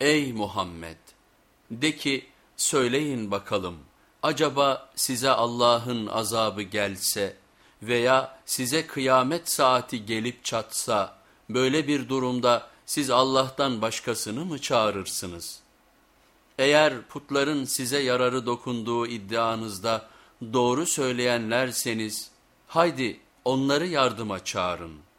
Ey Muhammed! De ki söyleyin bakalım acaba size Allah'ın azabı gelse veya size kıyamet saati gelip çatsa böyle bir durumda siz Allah'tan başkasını mı çağırırsınız? Eğer putların size yararı dokunduğu iddianızda doğru söyleyenlerseniz haydi onları yardıma çağırın.''